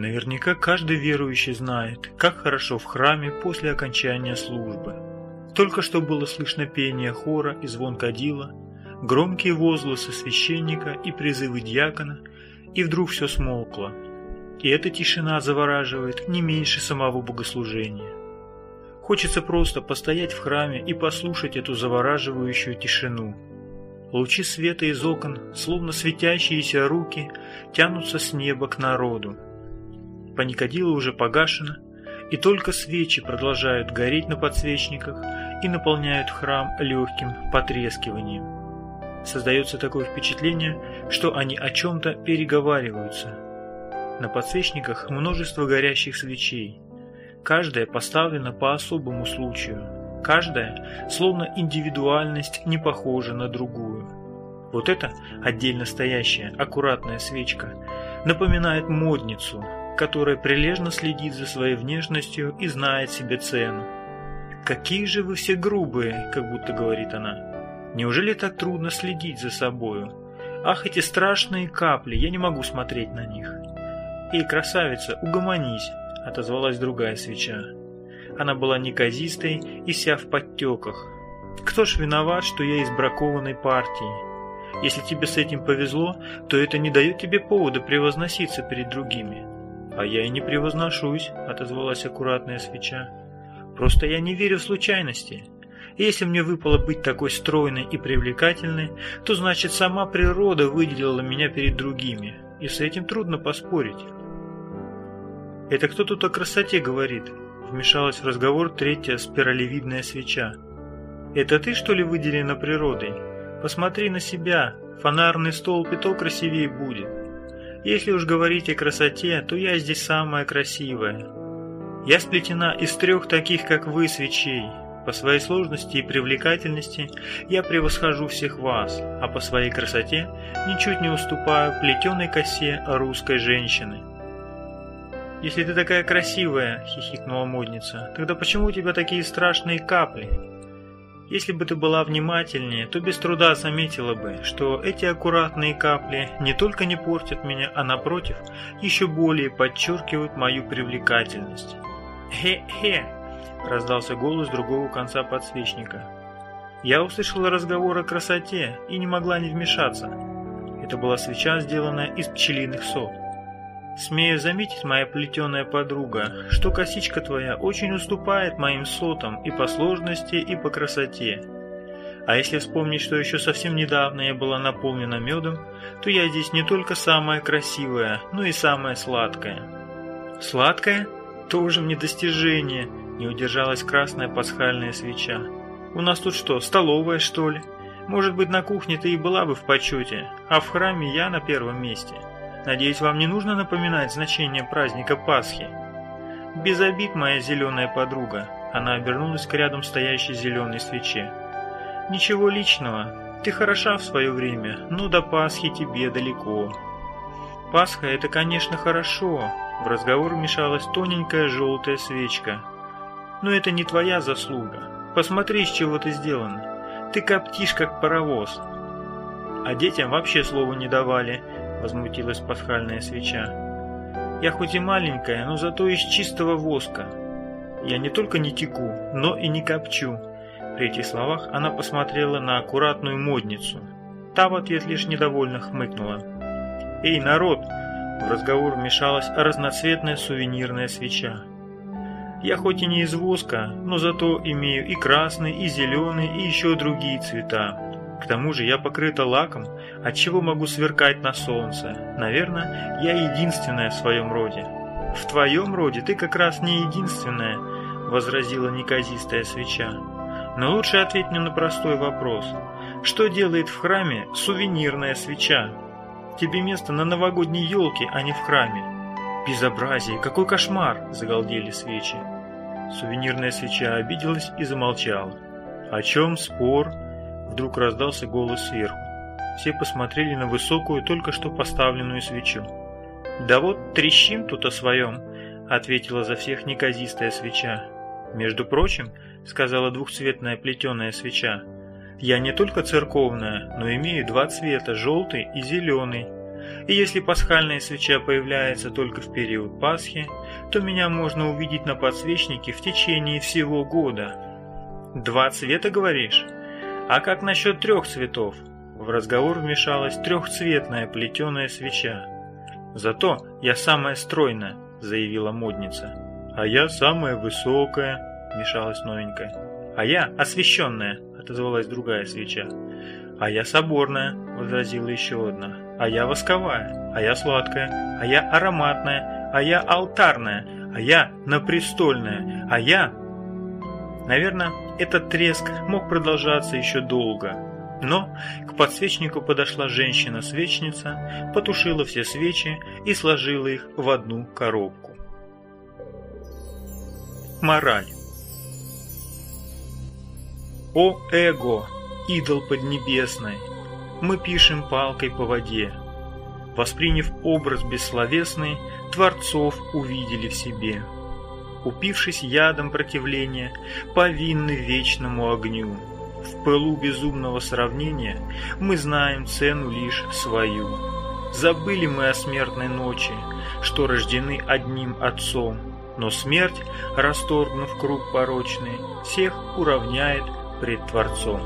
Наверняка каждый верующий знает, как хорошо в храме после окончания службы. Только что было слышно пение хора и звон кадила, громкие возгласы священника и призывы дьякона, и вдруг все смолкло. И эта тишина завораживает не меньше самого богослужения. Хочется просто постоять в храме и послушать эту завораживающую тишину. Лучи света из окон, словно светящиеся руки, тянутся с неба к народу. Паникадила уже погашена, и только свечи продолжают гореть на подсвечниках и наполняют храм легким потрескиванием. Создается такое впечатление, что они о чем-то переговариваются. На подсвечниках множество горящих свечей. Каждая поставлена по особому случаю. Каждая, словно индивидуальность, не похожа на другую. Вот эта отдельно стоящая, аккуратная свечка напоминает модницу, которая прилежно следит за своей внешностью и знает себе цену. «Какие же вы все грубые!» – как будто говорит она. Неужели так трудно следить за собою? Ах, эти страшные капли, я не могу смотреть на них. Эй, красавица, угомонись, отозвалась другая свеча. Она была неказистой и вся в подтеках. Кто ж виноват, что я из бракованной партии? Если тебе с этим повезло, то это не дает тебе повода превозноситься перед другими. А я и не превозношусь, отозвалась аккуратная свеча. Просто я не верю в случайности. Если мне выпало быть такой стройной и привлекательной, то значит сама природа выделила меня перед другими, и с этим трудно поспорить. «Это кто тут о красоте говорит?» Вмешалась в разговор третья спиралевидная свеча. «Это ты, что ли, выделена природой? Посмотри на себя, фонарный столб и то красивее будет. Если уж говорить о красоте, то я здесь самая красивая. Я сплетена из трех таких, как вы, свечей, по своей сложности и привлекательности я превосхожу всех вас, а по своей красоте ничуть не уступаю плетеной косе русской женщины. «Если ты такая красивая», — хихикнула модница, — «тогда почему у тебя такие страшные капли?» Если бы ты была внимательнее, то без труда заметила бы, что эти аккуратные капли не только не портят меня, а напротив, еще более подчеркивают мою привлекательность. «Хе-хе!» Раздался голос другого конца подсвечника. Я услышала разговор о красоте и не могла не вмешаться. Это была свеча, сделанная из пчелиных сот. Смею заметить, моя плетеная подруга, что косичка твоя очень уступает моим сотам и по сложности, и по красоте. А если вспомнить, что еще совсем недавно я была наполнена медом, то я здесь не только самая красивая, но и самая сладкая. Сладкая? Тоже мне достижение, не удержалась красная пасхальная свеча. «У нас тут что, столовая, что ли? Может быть, на кухне ты и была бы в почете, а в храме я на первом месте. Надеюсь, вам не нужно напоминать значение праздника Пасхи?» «Без обид, моя зеленая подруга», — она обернулась к рядом стоящей зеленой свече. «Ничего личного. Ты хороша в свое время, но до Пасхи тебе далеко». «Пасха — это, конечно, хорошо», — в разговор вмешалась тоненькая желтая свечка, но это не твоя заслуга. Посмотри, из чего ты сделана. Ты коптишь, как паровоз. А детям вообще слова не давали, возмутилась пасхальная свеча. Я хоть и маленькая, но зато из чистого воска. Я не только не теку, но и не копчу. При этих словах она посмотрела на аккуратную модницу. Та в ответ лишь недовольно хмыкнула. «Эй, народ!» В разговор вмешалась разноцветная сувенирная свеча. Я хоть и не из воска, но зато имею и красный, и зеленый, и еще другие цвета. К тому же я покрыта лаком, от чего могу сверкать на солнце. Наверное, я единственная в своем роде. В твоем роде ты как раз не единственная, возразила неказистая свеча. Но лучше ответь мне на простой вопрос. Что делает в храме сувенирная свеча? Тебе место на новогодней елке, а не в храме. «Безобразие! Какой кошмар!» – загалдели свечи. Сувенирная свеча обиделась и замолчала. «О чем спор?» – вдруг раздался голос сверху. Все посмотрели на высокую, только что поставленную свечу. «Да вот трещим тут о своем», – ответила за всех неказистая свеча. «Между прочим», – сказала двухцветная плетеная свеча, – «я не только церковная, но имею два цвета – желтый и зеленый. И если пасхальная свеча появляется только в период Пасхи, то меня можно увидеть на подсвечнике в течение всего года. Два цвета, говоришь? А как насчет трех цветов? В разговор вмешалась трехцветная плетеная свеча. «Зато я самая стройная», — заявила модница. «А я самая высокая», — вмешалась новенькая. «А я освещенная», — отозвалась другая свеча. «А я соборная», — возразила еще одна. «А я восковая, а я сладкая, а я ароматная, а я алтарная, а я напрестольная, а я...» Наверное, этот треск мог продолжаться еще долго, но к подсвечнику подошла женщина-свечница, потушила все свечи и сложила их в одну коробку. Мораль О эго, идол поднебесный, мы пишем палкой по воде. Восприняв образ бессловесный, Творцов увидели в себе. Упившись ядом противления, повинны вечному огню. В пылу безумного сравнения мы знаем цену лишь свою. Забыли мы о смертной ночи, что рождены одним отцом, но смерть, расторгнув круг порочный, всех уравняет пред Творцом.